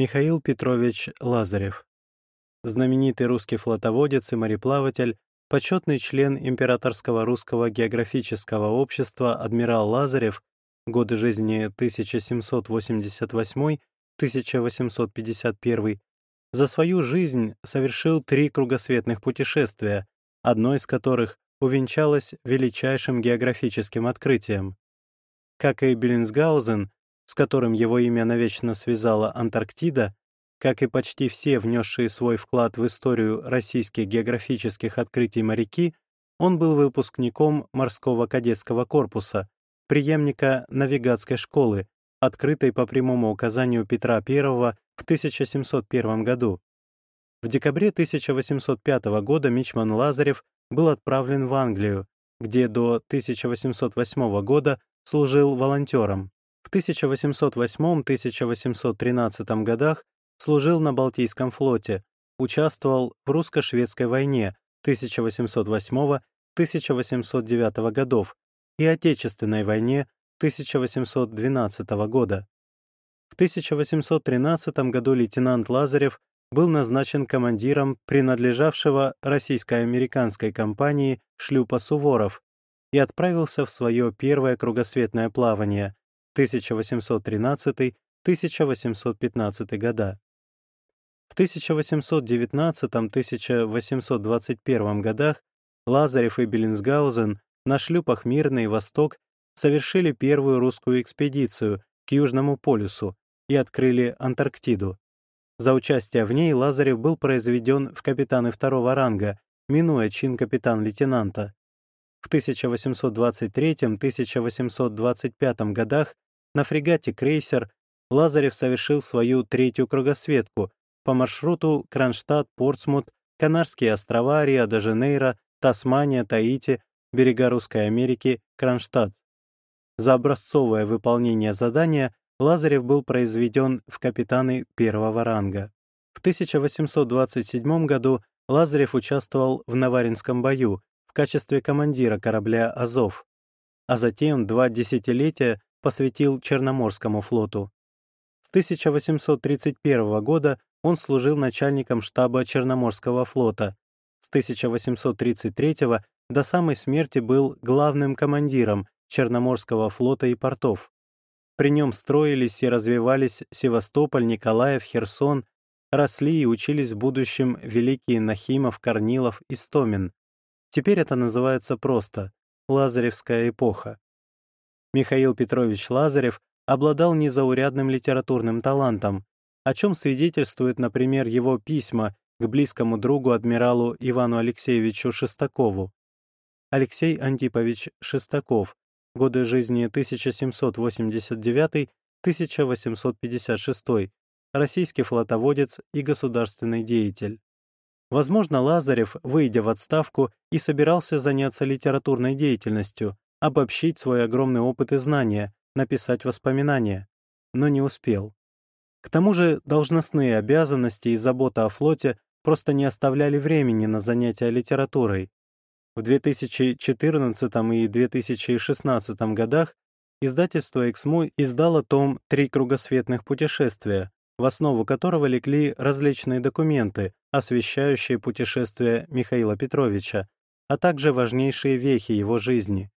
Михаил Петрович Лазарев. Знаменитый русский флотоводец и мореплаватель, почетный член Императорского русского географического общества адмирал Лазарев, годы жизни 1788-1851, за свою жизнь совершил три кругосветных путешествия, одно из которых увенчалось величайшим географическим открытием. Как и Беллинсгаузен, с которым его имя навечно связала Антарктида, как и почти все внесшие свой вклад в историю российских географических открытий моряки, он был выпускником морского кадетского корпуса, преемника навигатской школы, открытой по прямому указанию Петра I в 1701 году. В декабре 1805 года Мичман Лазарев был отправлен в Англию, где до 1808 года служил волонтером. В 1808-1813 годах служил на Балтийском флоте, участвовал в русско-шведской войне 1808-1809 годов и Отечественной войне 1812 года. В 1813 году лейтенант Лазарев был назначен командиром принадлежавшего российско-американской компании шлюпа «Суворов» и отправился в свое первое кругосветное плавание 1813-1815 года. В 1819-1821 годах Лазарев и Беллинсгаузен на шлюпах «Мирный» «Восток» совершили первую русскую экспедицию к Южному полюсу и открыли Антарктиду. За участие в ней Лазарев был произведен в капитаны второго ранга, минуя чин капитан-лейтенанта. В 1823-1825 годах на фрегате «Крейсер» Лазарев совершил свою третью кругосветку по маршруту Кронштадт-Портсмут, Канарские острова, Рио-де-Жанейро, Тасмания, Таити, берега Русской Америки, Кронштадт. За образцовое выполнение задания Лазарев был произведен в капитаны первого ранга. В 1827 году Лазарев участвовал в Наваринском бою, в качестве командира корабля «Азов», а затем два десятилетия посвятил Черноморскому флоту. С 1831 года он служил начальником штаба Черноморского флота. С 1833 до самой смерти был главным командиром Черноморского флота и портов. При нем строились и развивались Севастополь, Николаев, Херсон, росли и учились в будущем великие Нахимов, Корнилов и Стомин. Теперь это называется просто «Лазаревская эпоха». Михаил Петрович Лазарев обладал незаурядным литературным талантом, о чем свидетельствует, например, его письма к близкому другу адмиралу Ивану Алексеевичу Шестакову. Алексей Антипович Шестаков, годы жизни 1789-1856, российский флотоводец и государственный деятель. Возможно, Лазарев, выйдя в отставку, и собирался заняться литературной деятельностью, обобщить свой огромный опыт и знания, написать воспоминания, но не успел. К тому же должностные обязанности и забота о флоте просто не оставляли времени на занятия литературой. В 2014 и 2016 годах издательство «Эксмо» издало том «Три кругосветных путешествия», в основу которого легли различные документы, освещающие путешествия Михаила Петровича, а также важнейшие вехи его жизни.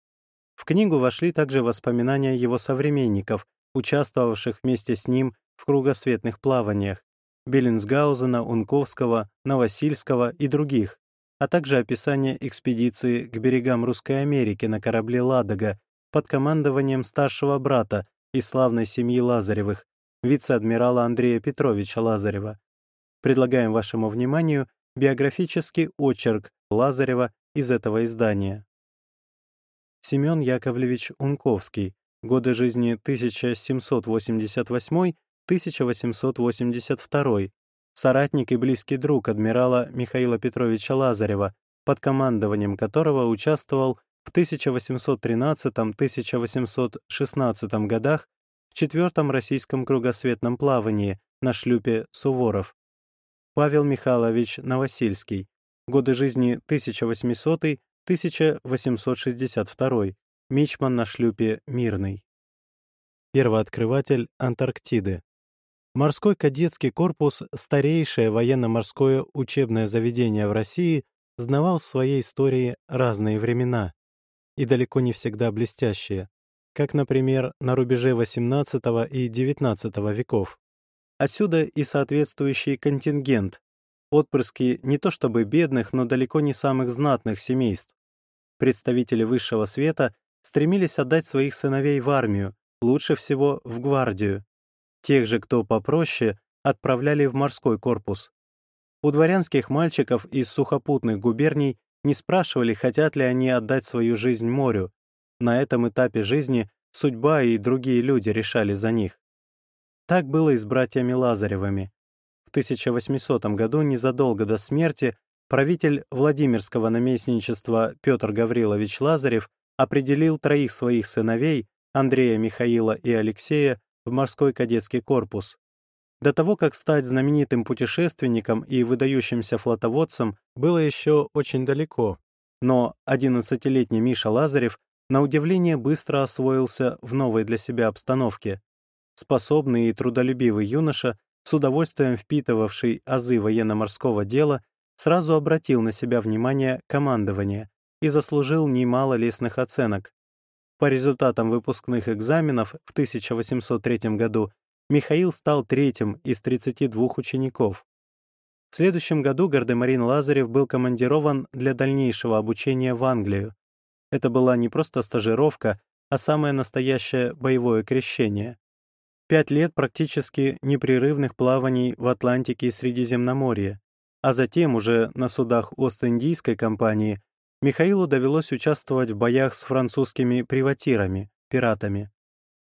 В книгу вошли также воспоминания его современников, участвовавших вместе с ним в кругосветных плаваниях, Беллинсгаузена, Унковского, Новосильского и других, а также описание экспедиции к берегам Русской Америки на корабле «Ладога» под командованием старшего брата и славной семьи Лазаревых, вице-адмирала Андрея Петровича Лазарева. Предлагаем вашему вниманию биографический очерк Лазарева из этого издания. Семен Яковлевич Унковский, годы жизни 1788-1882, соратник и близкий друг адмирала Михаила Петровича Лазарева, под командованием которого участвовал в 1813-1816 годах в четвертом российском кругосветном плавании на шлюпе «Суворов». Павел Михайлович Новосильский. Годы жизни 1860-1862. Мичман на шлюпе «Мирный». Первооткрыватель Антарктиды. Морской кадетский корпус, старейшее военно-морское учебное заведение в России, знавал в своей истории разные времена, и далеко не всегда блестящие, как, например, на рубеже XVIII и XIX веков. Отсюда и соответствующий контингент, отпрыски не то чтобы бедных, но далеко не самых знатных семейств. Представители высшего света стремились отдать своих сыновей в армию, лучше всего в гвардию. Тех же, кто попроще, отправляли в морской корпус. У дворянских мальчиков из сухопутных губерний не спрашивали, хотят ли они отдать свою жизнь морю. На этом этапе жизни судьба и другие люди решали за них. Так было и с братьями Лазаревыми. В 1800 году, незадолго до смерти, правитель Владимирского наместничества Петр Гаврилович Лазарев определил троих своих сыновей, Андрея, Михаила и Алексея, в морской кадетский корпус. До того, как стать знаменитым путешественником и выдающимся флотоводцем, было еще очень далеко. Но 11-летний Миша Лазарев на удивление быстро освоился в новой для себя обстановке. Способный и трудолюбивый юноша, с удовольствием впитывавший азы военно-морского дела, сразу обратил на себя внимание командования и заслужил немало лестных оценок. По результатам выпускных экзаменов в 1803 году Михаил стал третьим из 32 учеников. В следующем году Гардемарин Лазарев был командирован для дальнейшего обучения в Англию. Это была не просто стажировка, а самое настоящее боевое крещение. Пять лет практически непрерывных плаваний в Атлантике и Средиземноморье, а затем уже на судах Ост-Индийской компании Михаилу довелось участвовать в боях с французскими приватирами, пиратами.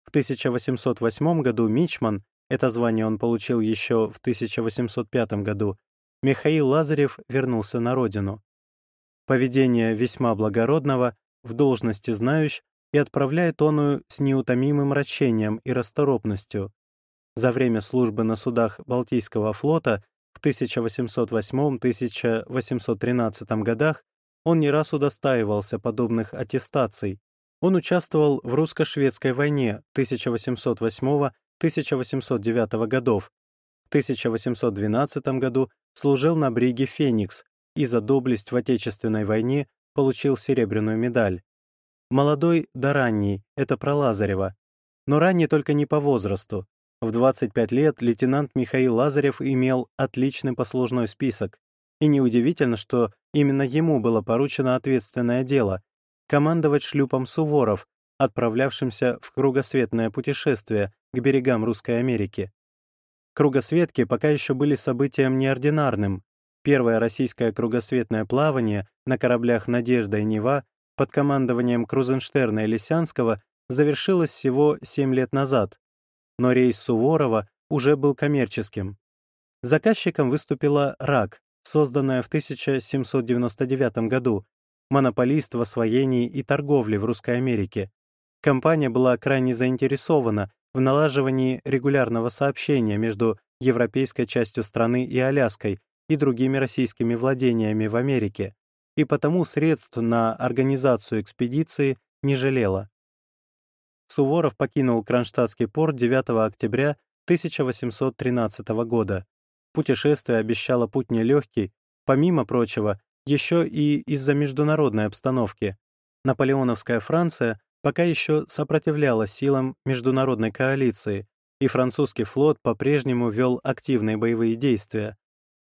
В 1808 году Мичман, это звание он получил еще в 1805 году, Михаил Лазарев вернулся на родину. Поведение весьма благородного, в должности знающ, и отправляет оную с неутомимым рачением и расторопностью. За время службы на судах Балтийского флота в 1808-1813 годах он не раз удостаивался подобных аттестаций. Он участвовал в русско-шведской войне 1808-1809 годов. В 1812 году служил на бриге «Феникс» и за доблесть в Отечественной войне получил серебряную медаль. Молодой да ранний — это про Лазарева. Но ранний только не по возрасту. В 25 лет лейтенант Михаил Лазарев имел отличный послужной список. И неудивительно, что именно ему было поручено ответственное дело — командовать шлюпом «Суворов», отправлявшимся в кругосветное путешествие к берегам Русской Америки. Кругосветки пока еще были событием неординарным. Первое российское кругосветное плавание на кораблях «Надежда» и «Нева» под командованием Крузенштерна и Лисянского завершилась всего 7 лет назад, но рейс Суворова уже был коммерческим. Заказчиком выступила РАК, созданная в 1799 году, монополист в освоении и торговле в Русской Америке. Компания была крайне заинтересована в налаживании регулярного сообщения между европейской частью страны и Аляской и другими российскими владениями в Америке и потому средств на организацию экспедиции не жалела. Суворов покинул Кронштадтский порт 9 октября 1813 года. Путешествие обещало путь нелегкий, помимо прочего, еще и из-за международной обстановки. Наполеоновская Франция пока еще сопротивлялась силам международной коалиции, и французский флот по-прежнему вел активные боевые действия,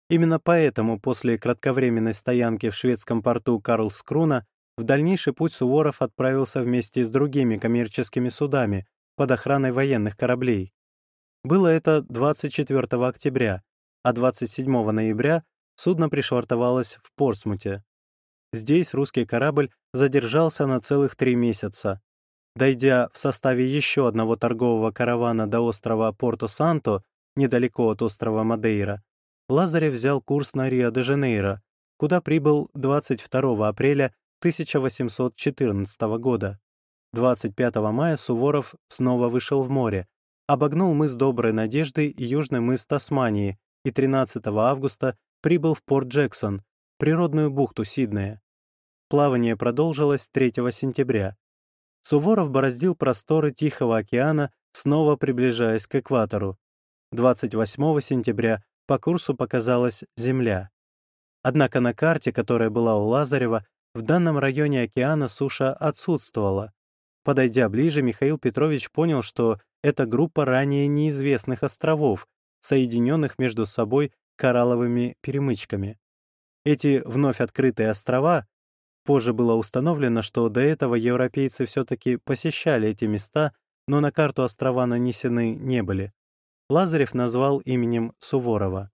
Именно поэтому после кратковременной стоянки в шведском порту Карлскруна в дальнейший путь Суворов отправился вместе с другими коммерческими судами под охраной военных кораблей. Было это 24 октября, а 27 ноября судно пришвартовалось в Портсмуте. Здесь русский корабль задержался на целых три месяца. Дойдя в составе еще одного торгового каравана до острова Порто-Санто, недалеко от острова Мадейра, Лазарев взял курс на Рио-де-Жанейро, куда прибыл 22 апреля 1814 года. 25 мая Суворов снова вышел в море, обогнул мыс Доброй Надежды и южный мыс Тасмании и 13 августа прибыл в порт Джексон, природную бухту Сиднея. Плавание продолжилось 3 сентября. Суворов бороздил просторы Тихого океана, снова приближаясь к экватору. 28 сентября по курсу показалась Земля. Однако на карте, которая была у Лазарева, в данном районе океана суша отсутствовала. Подойдя ближе, Михаил Петрович понял, что это группа ранее неизвестных островов, соединенных между собой коралловыми перемычками. Эти вновь открытые острова, позже было установлено, что до этого европейцы все-таки посещали эти места, но на карту острова нанесены не были. Лазарев назвал именем Суворова.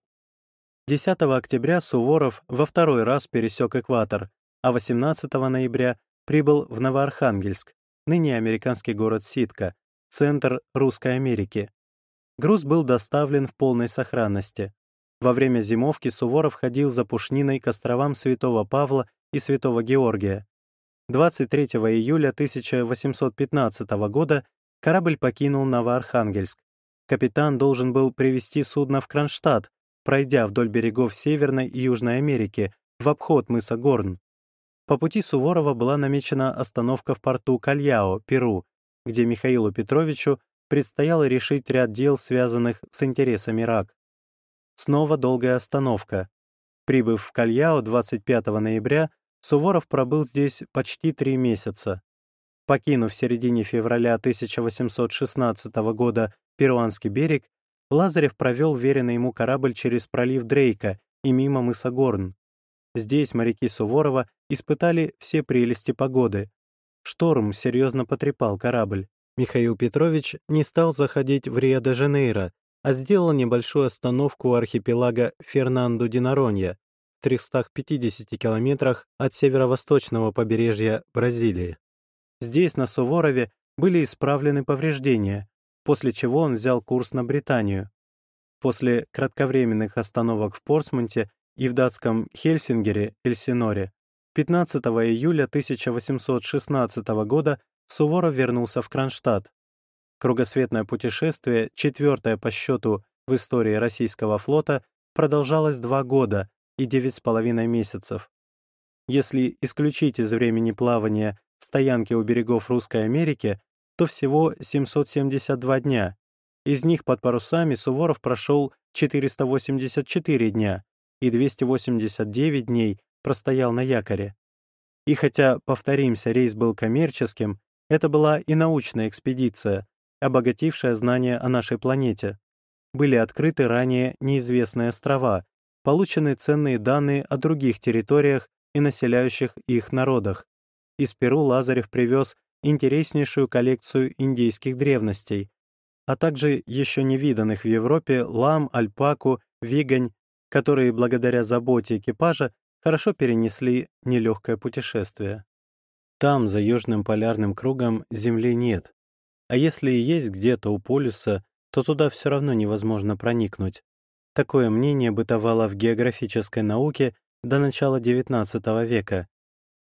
10 октября Суворов во второй раз пересек экватор, а 18 ноября прибыл в Новоархангельск, ныне американский город Ситка, центр Русской Америки. Груз был доставлен в полной сохранности. Во время зимовки Суворов ходил за пушниной к островам Святого Павла и Святого Георгия. 23 июля 1815 года корабль покинул Новоархангельск. Капитан должен был привести судно в Кронштадт, пройдя вдоль берегов Северной и Южной Америки, в обход мыса Горн. По пути Суворова была намечена остановка в порту Кальяо, Перу, где Михаилу Петровичу предстояло решить ряд дел, связанных с интересами РАК. Снова долгая остановка. Прибыв в Кальяо 25 ноября, Суворов пробыл здесь почти три месяца. Покинув в середине февраля 1816 года Перуанский берег, Лазарев провел веренный ему корабль через пролив Дрейка и мимо мыса Горн. Здесь моряки Суворова испытали все прелести погоды. Шторм серьезно потрепал корабль. Михаил Петрович не стал заходить в Рио-де-Жанейро, а сделал небольшую остановку у архипелага Фернандо-ди-Наронья в 350 километрах от северо-восточного побережья Бразилии. Здесь, на Суворове, были исправлены повреждения, после чего он взял курс на Британию. После кратковременных остановок в Портсмуте и в датском Хельсингере, Эльсиноре, 15 июля 1816 года Суворов вернулся в Кронштадт. Кругосветное путешествие, четвертое по счету в истории российского флота, продолжалось два года и девять с половиной месяцев. Если исключить из времени плавания стоянки у берегов Русской Америки, то всего 772 дня. Из них под парусами Суворов прошел 484 дня и 289 дней простоял на якоре. И хотя, повторимся, рейс был коммерческим, это была и научная экспедиция, обогатившая знания о нашей планете. Были открыты ранее неизвестные острова, получены ценные данные о других территориях и населяющих их народах. Из Перу Лазарев привез интереснейшую коллекцию индейских древностей, а также еще не виданных в Европе лам, альпаку, вигань, которые благодаря заботе экипажа хорошо перенесли нелегкое путешествие. Там, за южным полярным кругом, Земли нет. А если и есть где-то у полюса, то туда все равно невозможно проникнуть. Такое мнение бытовало в географической науке до начала XIX века,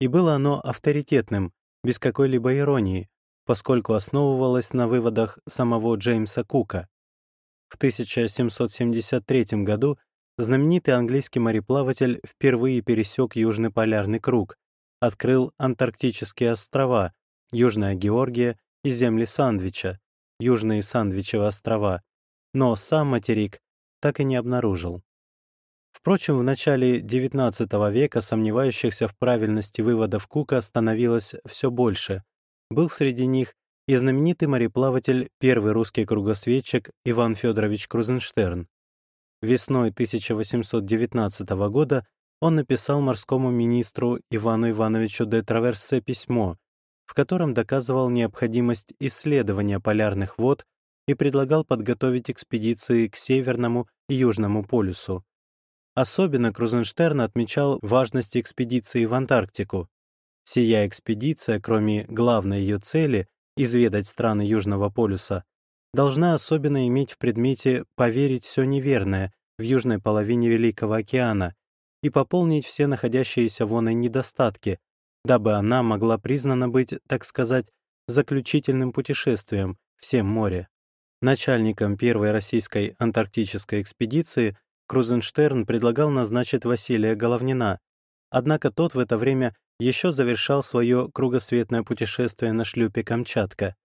и было оно авторитетным, без какой-либо иронии, поскольку основывалось на выводах самого Джеймса Кука. В 1773 году знаменитый английский мореплаватель впервые пересек Южный полярный круг, открыл Антарктические острова, Южная Георгия и земли Сандвича, Южные Сандвичевы острова, но сам материк так и не обнаружил. Впрочем, в начале XIX века сомневающихся в правильности выводов Кука становилось все больше. Был среди них и знаменитый мореплаватель, первый русский кругосветчик Иван Федорович Крузенштерн. Весной 1819 года он написал морскому министру Ивану Ивановичу де Траверсе письмо, в котором доказывал необходимость исследования полярных вод и предлагал подготовить экспедиции к Северному и Южному полюсу. Особенно Крузенштерн отмечал важность экспедиции в Антарктику. Сия экспедиция, кроме главной ее цели — изведать страны Южного полюса, должна особенно иметь в предмете поверить все неверное в южной половине Великого океана и пополнить все находящиеся вон и недостатки, дабы она могла признана быть, так сказать, заключительным путешествием всем море. Начальником первой российской антарктической экспедиции Крузенштерн предлагал назначить Василия Головнина, однако тот в это время еще завершал свое кругосветное путешествие на шлюпе «Камчатка».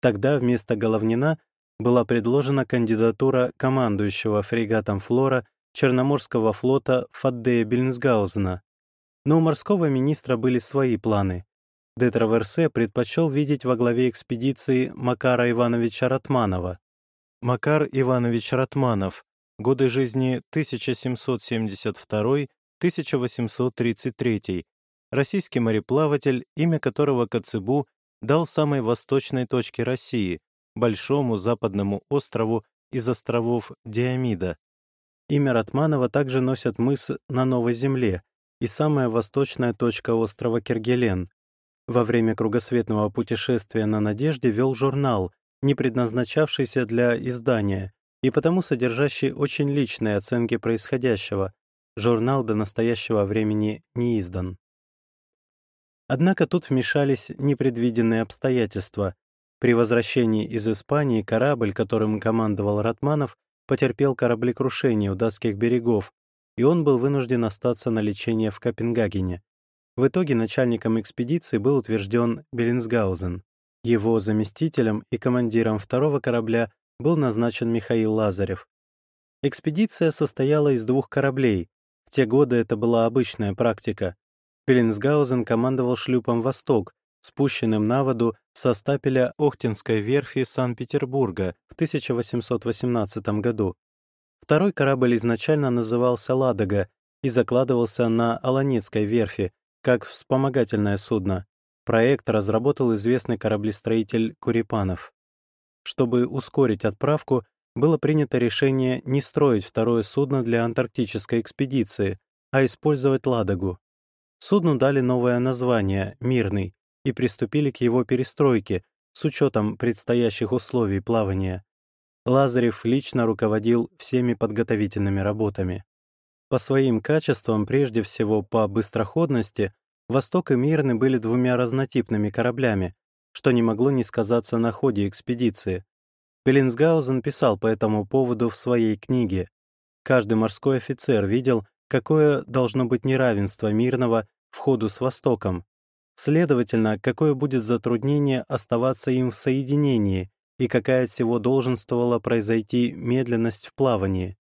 Тогда вместо Головнина была предложена кандидатура командующего фрегатом «Флора» Черноморского флота Фаддея Бельнсгаузена. Но у морского министра были свои планы. Де Траверсе предпочел видеть во главе экспедиции Макара Ивановича Ратманова. Макар Иванович Ратманов, годы жизни 1772-1833, российский мореплаватель, имя которого Коцебу дал самой восточной точке России, большому западному острову из островов Диамида. Имя Ратманова также носят мыс на Новой Земле и самая восточная точка острова Кергелен. Во время кругосветного путешествия на Надежде вел журнал, не предназначавшийся для издания, и потому содержащий очень личные оценки происходящего. Журнал до настоящего времени не издан. Однако тут вмешались непредвиденные обстоятельства. При возвращении из Испании корабль, которым командовал Ратманов, потерпел кораблекрушение у датских берегов, и он был вынужден остаться на лечение в Копенгагене. В итоге начальником экспедиции был утвержден Беллинсгаузен. Его заместителем и командиром второго корабля был назначен Михаил Лазарев. Экспедиция состояла из двух кораблей. В те годы это была обычная практика. Беллинсгаузен командовал шлюпом «Восток», спущенным на воду со стапеля Охтинской верфи Санкт-Петербурга в 1818 году. Второй корабль изначально назывался «Ладога» и закладывался на Аланецкой верфи, как вспомогательное судно. Проект разработал известный кораблестроитель Курипанов. Чтобы ускорить отправку, было принято решение не строить второе судно для антарктической экспедиции, а использовать «Ладогу». Судну дали новое название «Мирный» и приступили к его перестройке с учетом предстоящих условий плавания. Лазарев лично руководил всеми подготовительными работами. По своим качествам, прежде всего по быстроходности, «Восток» и «Мирный» были двумя разнотипными кораблями, что не могло не сказаться на ходе экспедиции. Беллинсгаузен писал по этому поводу в своей книге. Каждый морской офицер видел, какое должно быть неравенство мирного в ходу с Востоком. Следовательно, какое будет затруднение оставаться им в соединении и какая от всего долженствовала произойти медленность в плавании.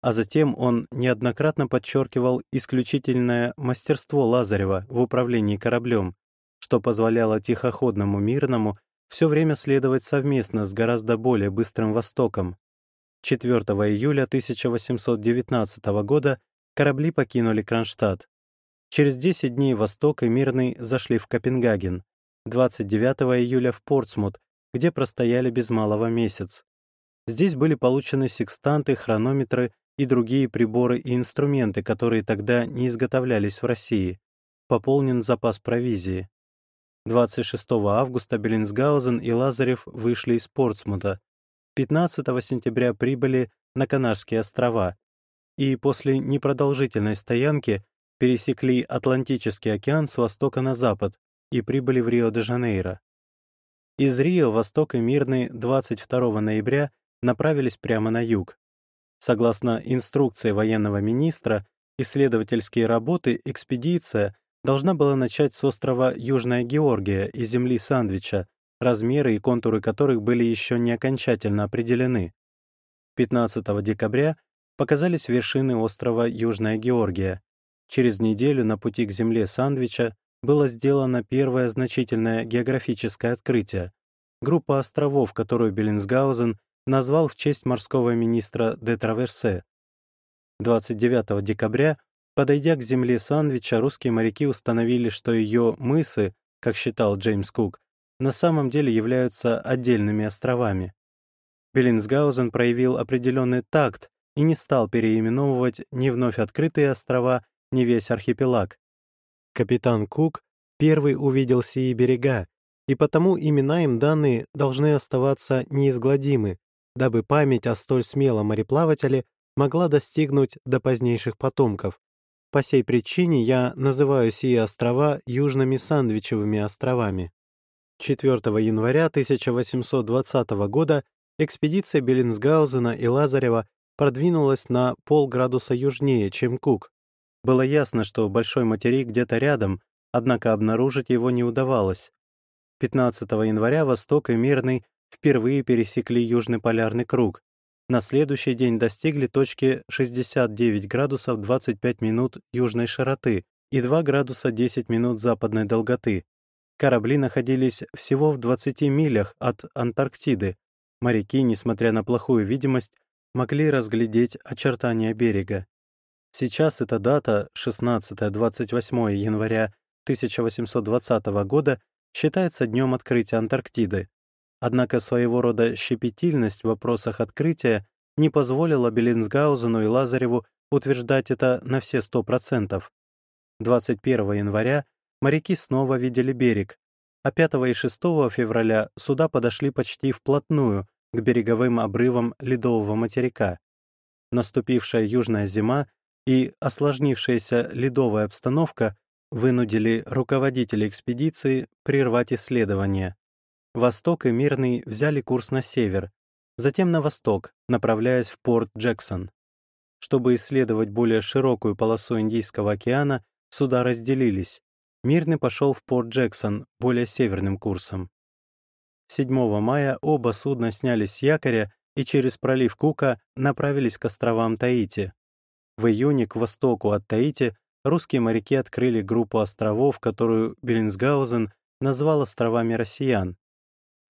А затем он неоднократно подчеркивал исключительное мастерство Лазарева в управлении кораблем, что позволяло тихоходному мирному все время следовать совместно с гораздо более быстрым Востоком. 4 июля 1819 года корабли покинули Кронштадт. Через 10 дней Восток и Мирный зашли в Копенгаген, 29 июля в Портсмут, где простояли без малого месяц. Здесь были получены секстанты, хронометры и другие приборы и инструменты, которые тогда не изготовлялись в России. Пополнен запас провизии. 26 августа Беллинсгаузен и Лазарев вышли из Портсмута. 15 сентября прибыли на Канарские острова, и после непродолжительной стоянки пересекли Атлантический океан с востока на запад и прибыли в Рио-де-Жанейро. Из Рио Восток и Мирный 22 ноября направились прямо на юг. Согласно инструкции военного министра, исследовательские работы экспедиция должна была начать с острова Южная Георгия и земли Сандвича, размеры и контуры которых были еще не окончательно определены. 15 декабря показались вершины острова Южная Георгия. Через неделю на пути к земле Сандвича было сделано первое значительное географическое открытие — группа островов, которую Беллинсгаузен назвал в честь морского министра де Траверсе. 29 декабря, подойдя к земле Сандвича, русские моряки установили, что ее мысы, как считал Джеймс Кук, на самом деле являются отдельными островами. Беллинсгаузен проявил определенный такт и не стал переименовывать ни вновь открытые острова, ни весь архипелаг. Капитан Кук первый увидел сии берега, и потому имена им данные должны оставаться неизгладимы, дабы память о столь смелом мореплавателе могла достигнуть до позднейших потомков. По сей причине я называю сии острова Южными Сандвичевыми островами. 4 января 1820 года экспедиция Беллинсгаузена и Лазарева продвинулась на полградуса южнее, чем Кук. Было ясно, что большой материк где-то рядом, однако обнаружить его не удавалось. 15 января Восток и Мирный впервые пересекли Южный полярный круг. На следующий день достигли точки 69 градусов 25 минут южной широты и 2 градуса 10 минут западной долготы. Корабли находились всего в 20 милях от Антарктиды. Моряки, несмотря на плохую видимость, могли разглядеть очертания берега. Сейчас эта дата, 16-28 января 1820 года, считается днем открытия Антарктиды. Однако своего рода щепетильность в вопросах открытия не позволила Беллинсгаузену и Лазареву утверждать это на все 100%. 21 января моряки снова видели берег, а 5 и 6 февраля суда подошли почти вплотную к береговым обрывам ледового материка. Наступившая южная зима и осложнившаяся ледовая обстановка вынудили руководителей экспедиции прервать исследования. Восток и Мирный взяли курс на север, затем на восток, направляясь в порт Джексон. Чтобы исследовать более широкую полосу Индийского океана, суда разделились. Мирный пошел в порт Джексон более северным курсом. 7 мая оба судна снялись с якоря и через пролив Кука направились к островам Таити. В июне к востоку от Таити русские моряки открыли группу островов, которую Беллинсгаузен назвал островами россиян.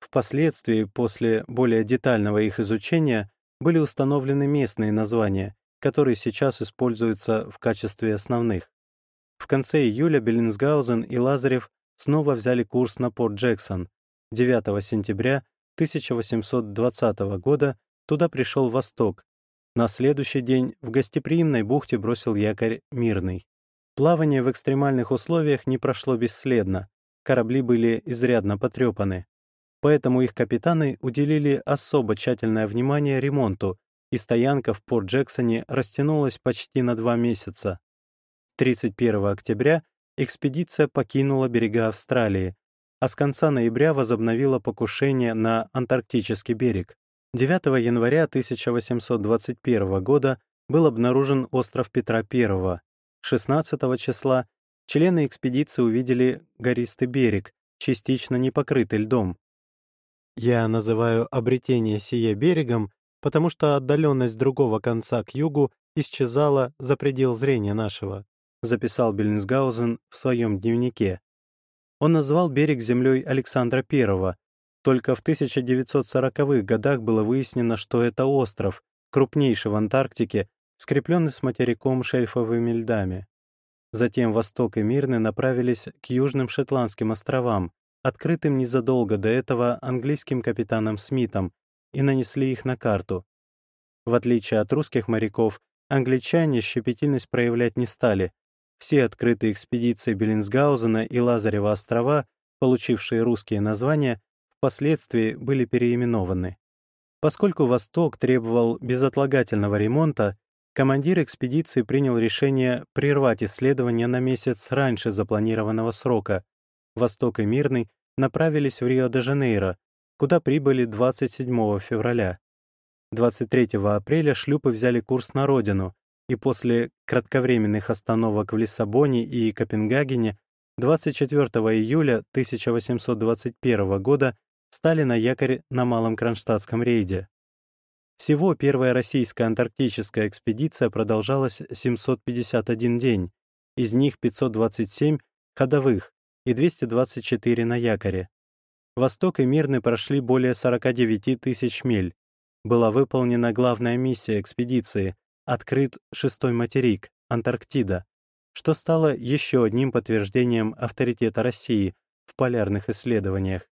Впоследствии, после более детального их изучения, были установлены местные названия, которые сейчас используются в качестве основных. В конце июля Беллинсгаузен и Лазарев снова взяли курс на порт Джексон. 9 сентября 1820 года туда пришел Восток, на следующий день в гостеприимной бухте бросил якорь «Мирный». Плавание в экстремальных условиях не прошло бесследно, корабли были изрядно потрепаны. Поэтому их капитаны уделили особо тщательное внимание ремонту, и стоянка в Порт-Джексоне растянулась почти на два месяца. 31 октября экспедиция покинула берега Австралии, а с конца ноября возобновила покушение на Антарктический берег. 9 января 1821 года был обнаружен остров Петра I. 16 числа члены экспедиции увидели гористый берег, частично не покрытый льдом. Я называю обретение сие берегом, потому что отдаленность другого конца к югу исчезала за предел зрения нашего, записал Бельнсгаузен в своем дневнике. Он назвал берег землей Александра I, только в 1940-х годах было выяснено, что это остров, крупнейший в Антарктике, скрепленный с материком шельфовыми льдами. Затем Восток и Мирный направились к Южным Шотландским островам, открытым незадолго до этого английским капитаном Смитом, и нанесли их на карту. В отличие от русских моряков, англичане щепетильность проявлять не стали. Все открытые экспедиции Беллинсгаузена и Лазарева острова, получившие русские названия, впоследствии были переименованы. Поскольку «Восток» требовал безотлагательного ремонта, командир экспедиции принял решение прервать исследования на месяц раньше запланированного срока. «Восток» и «Мирный» направились в Рио-де-Жанейро, куда прибыли 27 февраля. 23 апреля шлюпы взяли курс на родину, и после кратковременных остановок в Лиссабоне и Копенгагене 24 июля 1821 года стали на якорь на Малом Кронштадтском рейде. Всего первая российская антарктическая экспедиция продолжалась 751 день, из них 527 ходовых и 224 на якоре. Восток и Мирный прошли более 49 тысяч миль. Была выполнена главная миссия экспедиции — открыт шестой материк, Антарктида, что стало еще одним подтверждением авторитета России в полярных исследованиях.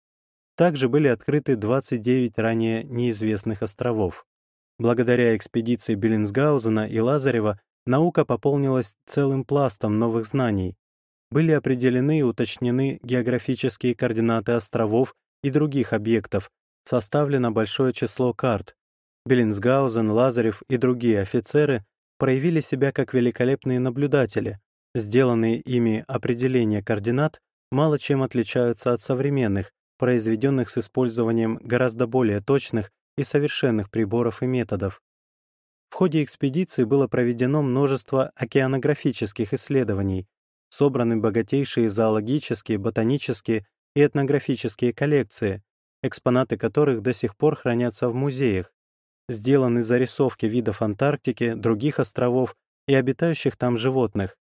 Также были открыты 29 ранее неизвестных островов. Благодаря экспедиции Беллинсгаузена и Лазарева наука пополнилась целым пластом новых знаний. Были определены и уточнены географические координаты островов и других объектов, составлено большое число карт. Беллинсгаузен, Лазарев и другие офицеры проявили себя как великолепные наблюдатели. Сделанные ими определения координат мало чем отличаются от современных, произведенных с использованием гораздо более точных и совершенных приборов и методов. В ходе экспедиции было проведено множество океанографических исследований, собраны богатейшие зоологические, ботанические и этнографические коллекции, экспонаты которых до сих пор хранятся в музеях. Сделаны зарисовки видов Антарктики, других островов и обитающих там животных.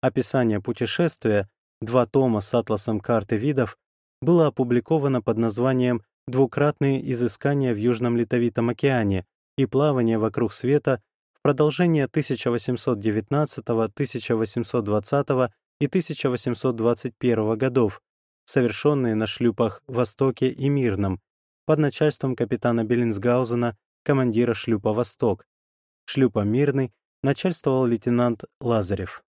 Описание путешествия, два тома с атласом карты видов, было опубликовано под названием «Двукратные изыскания в Южном Ледовитом океане и плавание вокруг света в продолжение 1819, 1820 и 1821 годов, совершенные на шлюпах «Востоке» и «Мирном» под начальством капитана Беллинсгаузена, командира шлюпа «Восток». Шлюпа «Мирный» начальствовал лейтенант Лазарев.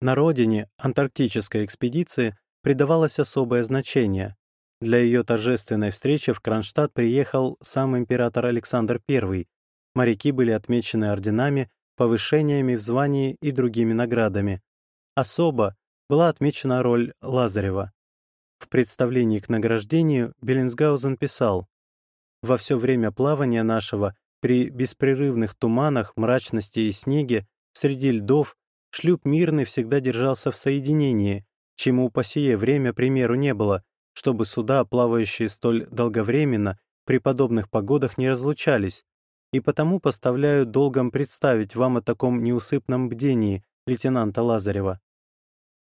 На родине антарктической экспедиции придавалось особое значение. Для ее торжественной встречи в Кронштадт приехал сам император Александр I. Моряки были отмечены орденами, повышениями в звании и другими наградами. Особо была отмечена роль Лазарева. В представлении к награждению Беллинсгаузен писал «Во все время плавания нашего, при беспрерывных туманах, мрачности и снеге, среди льдов, шлюп мирный всегда держался в соединении, чему по сие время примеру не было, чтобы суда, плавающие столь долговременно, при подобных погодах не разлучались, и потому поставляю долгом представить вам о таком неусыпном бдении лейтенанта Лазарева.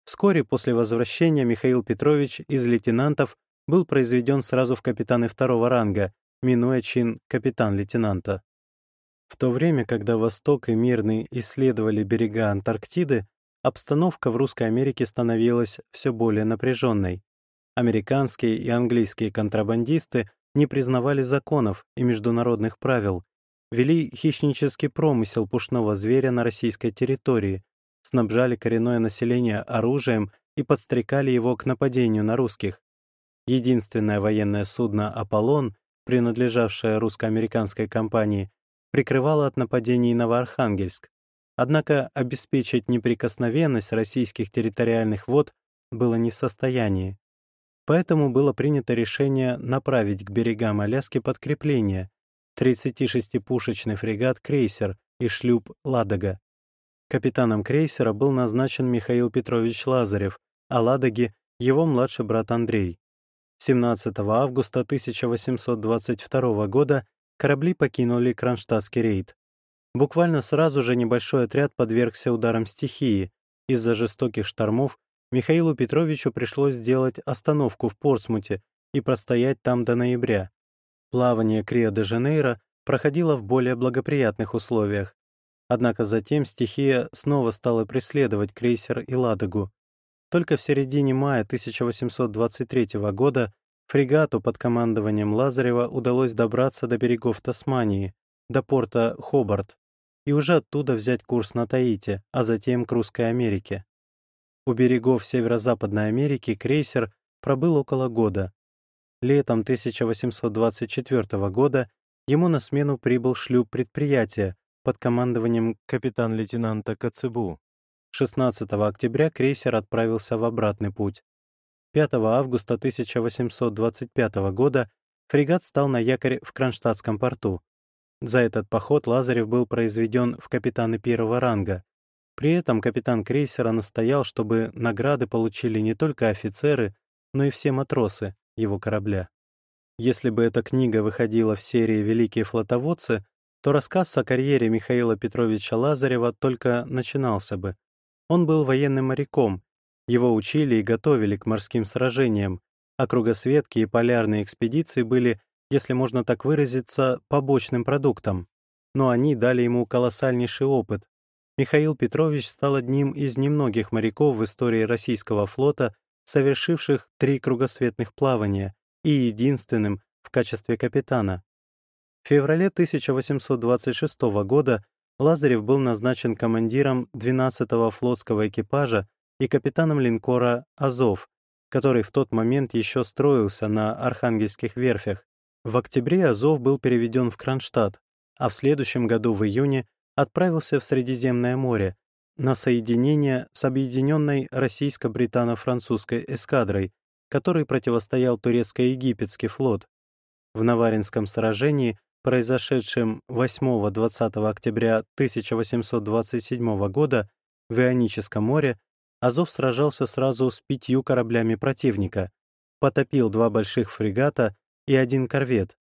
Вскоре после возвращения Михаил Петрович из лейтенантов был произведен сразу в капитаны второго ранга, минуя чин капитан-лейтенанта. В то время, когда Восток и Мирный исследовали берега Антарктиды, обстановка в Русской Америке становилась все более напряженной. Американские и английские контрабандисты не признавали законов и международных правил, вели хищнический промысел пушного зверя на российской территории, снабжали коренное население оружием и подстрекали его к нападению на русских. Единственное военное судно «Аполлон», принадлежавшее русско-американской компании, прикрывало от нападений Новоархангельск. Однако обеспечить неприкосновенность российских территориальных вод было не в состоянии. Поэтому было принято решение направить к берегам Аляски подкрепление, 36-пушечный фрегат «Крейсер» и шлюп «Ладога». Капитаном крейсера был назначен Михаил Петрович Лазарев, а Ладоги — его младший брат Андрей. 17 августа 1822 года корабли покинули Кронштадтский рейд. Буквально сразу же небольшой отряд подвергся ударам стихии. Из-за жестоких штормов Михаилу Петровичу пришлось сделать остановку в Портсмуте и простоять там до ноября. Плавание к Рио-де-Жанейро проходило в более благоприятных условиях. Однако затем стихия снова стала преследовать крейсер и «Ладогу». Только в середине мая 1823 года фрегату под командованием Лазарева удалось добраться до берегов Тасмании, до порта Хобарт, и уже оттуда взять курс на Таити, а затем к Русской Америке. У берегов Северо-Западной Америки крейсер пробыл около года. Летом 1824 года ему на смену прибыл шлюп предприятия, под командованием капитан-лейтенанта Коцебу. 16 октября крейсер отправился в обратный путь. 5 августа 1825 года фрегат стал на якорь в Кронштадтском порту. За этот поход Лазарев был произведен в капитаны первого ранга. При этом капитан крейсера настоял, чтобы награды получили не только офицеры, но и все матросы его корабля. Если бы эта книга выходила в серии «Великие флотоводцы», то рассказ о карьере Михаила Петровича Лазарева только начинался бы. Он был военным моряком, его учили и готовили к морским сражениям, а кругосветки и полярные экспедиции были, если можно так выразиться, побочным продуктом. Но они дали ему колоссальнейший опыт. Михаил Петрович стал одним из немногих моряков в истории российского флота, совершивших три кругосветных плавания, и единственным в качестве капитана. В феврале 1826 года Лазарев был назначен командиром 12-го флотского экипажа и капитаном линкора «Азов», который в тот момент еще строился на Архангельских верфях. В октябре «Азов» был переведен в Кронштадт, а в следующем году в июне отправился в Средиземное море на соединение с объединенной российско-британо-французской эскадрой, которой противостоял турецко-египетский флот. В Наваринском сражении произошедшем 8-20 октября 1827 года в Ионическом море, Азов сражался сразу с пятью кораблями противника, потопил два больших фрегата, и один корвет.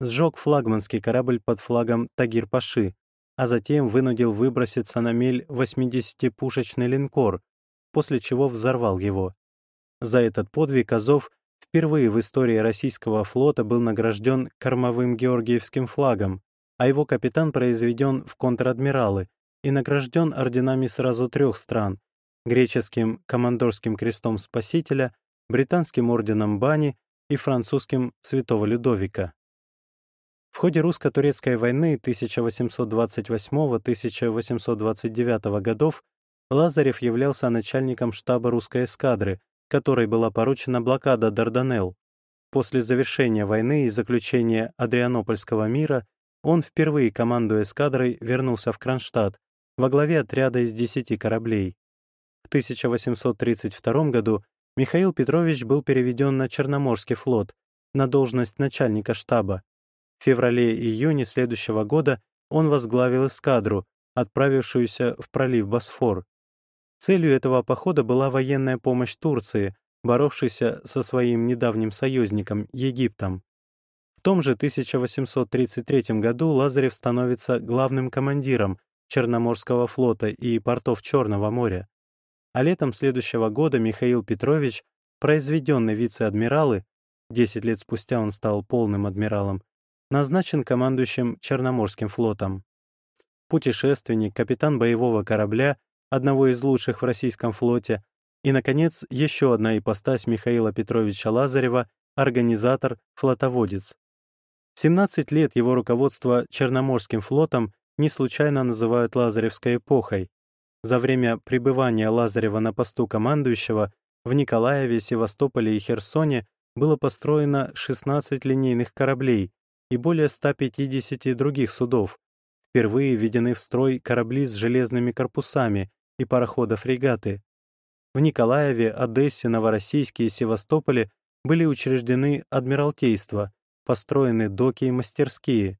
Сжег флагманский корабль под флагом Тагир-Паши, а затем вынудил выброситься на мель 80-пушечный линкор, после чего взорвал его. За этот подвиг Азов впервые в истории российского флота был награжден кормовым Георгиевским флагом, а его капитан произведен в контр-адмиралы и награжден орденами сразу трех стран — греческим командорским крестом Спасителя, британским орденом Бани и французским Святого Людовика. В ходе русско-турецкой войны 1828-1829 годов Лазарев являлся начальником штаба русской эскадры, которой была поручена блокада Дарданелл. После завершения войны и заключения Адрианопольского мира он впервые, командуя эскадрой, вернулся в Кронштадт во главе отряда из 10 кораблей. В 1832 году Михаил Петрович был переведен на Черноморский флот на должность начальника штаба. В феврале-июне следующего года он возглавил эскадру, отправившуюся в пролив Босфор. Целью этого похода была военная помощь Турции, боровшейся со своим недавним союзником Египтом. В том же 1833 году Лазарев становится главным командиром Черноморского флота и портов Черного моря. А летом следующего года Михаил Петрович, произведенный вице-адмиралы, 10 лет спустя он стал полным адмиралом, назначен командующим Черноморским флотом. Путешественник, капитан боевого корабля, одного из лучших в российском флоте, и, наконец, еще одна ипостась Михаила Петровича Лазарева — организатор, флотоводец. 17 лет его руководства Черноморским флотом не случайно называют Лазаревской эпохой. За время пребывания Лазарева на посту командующего в Николаеве, Севастополе и Херсоне было построено 16 линейных кораблей, и более 150 других судов. Впервые введены в строй корабли с железными корпусами и пароходы-фрегаты. В Николаеве, Одессе, Новороссийске и Севастополе были учреждены адмиралтейства, построены доки и мастерские.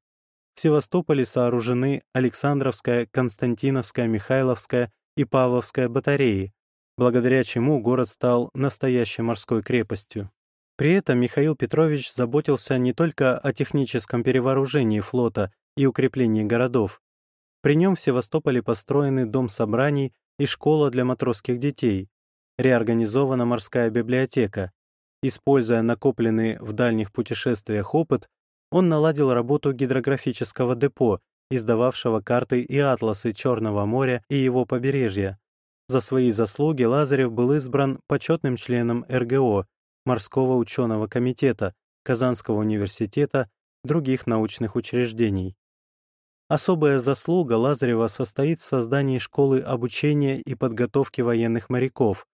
В Севастополе сооружены Александровская, Константиновская, Михайловская и Павловская батареи, благодаря чему город стал настоящей морской крепостью. При этом Михаил Петрович заботился не только о техническом перевооружении флота и укреплении городов. При нем в Севастополе построены дом собраний и школа для матросских детей, реорганизована морская библиотека. Используя накопленный в дальних путешествиях опыт, он наладил работу гидрографического депо, издававшего карты и атласы Черного моря и его побережья. За свои заслуги Лазарев был избран почетным членом РГО, Морского ученого комитета, Казанского университета, других научных учреждений. Особая заслуга Лазарева состоит в создании школы обучения и подготовки военных моряков.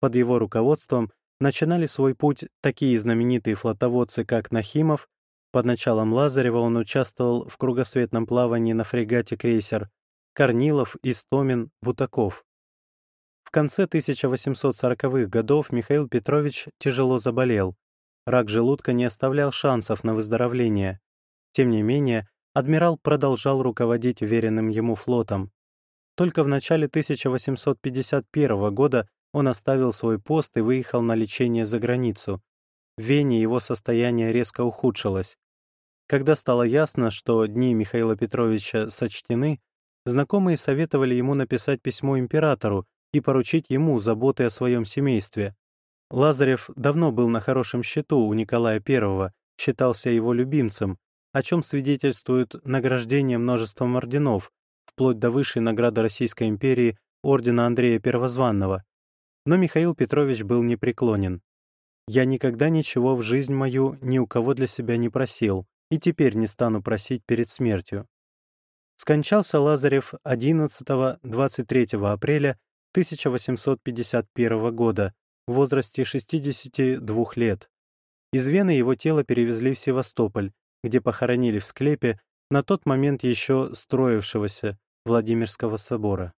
Под его руководством начинали свой путь такие знаменитые флотоводцы, как Нахимов, под началом Лазарева он участвовал в кругосветном плавании на фрегате «Крейсер», Корнилов, Истомин, Бутаков. В конце 1840-х годов Михаил Петрович тяжело заболел. Рак желудка не оставлял шансов на выздоровление. Тем не менее, адмирал продолжал руководить веренным ему флотом. Только в начале 1851 года он оставил свой пост и выехал на лечение за границу. В Вене его состояние резко ухудшилось. Когда стало ясно, что дни Михаила Петровича сочтены, знакомые советовали ему написать письмо императору и поручить ему заботы о своем семействе. Лазарев давно был на хорошем счету у Николая I, считался его любимцем, о чем свидетельствует награждение множеством орденов, вплоть до высшей награды Российской империи ордена Андрея Первозванного. Но Михаил Петрович был непреклонен. «Я никогда ничего в жизнь мою ни у кого для себя не просил, и теперь не стану просить перед смертью». Скончался Лазарев 11-23 апреля 1851 года в возрасте 62 лет. Из Вены его тело перевезли в Севастополь, где похоронили в склепе на тот момент еще строившегося Владимирского собора.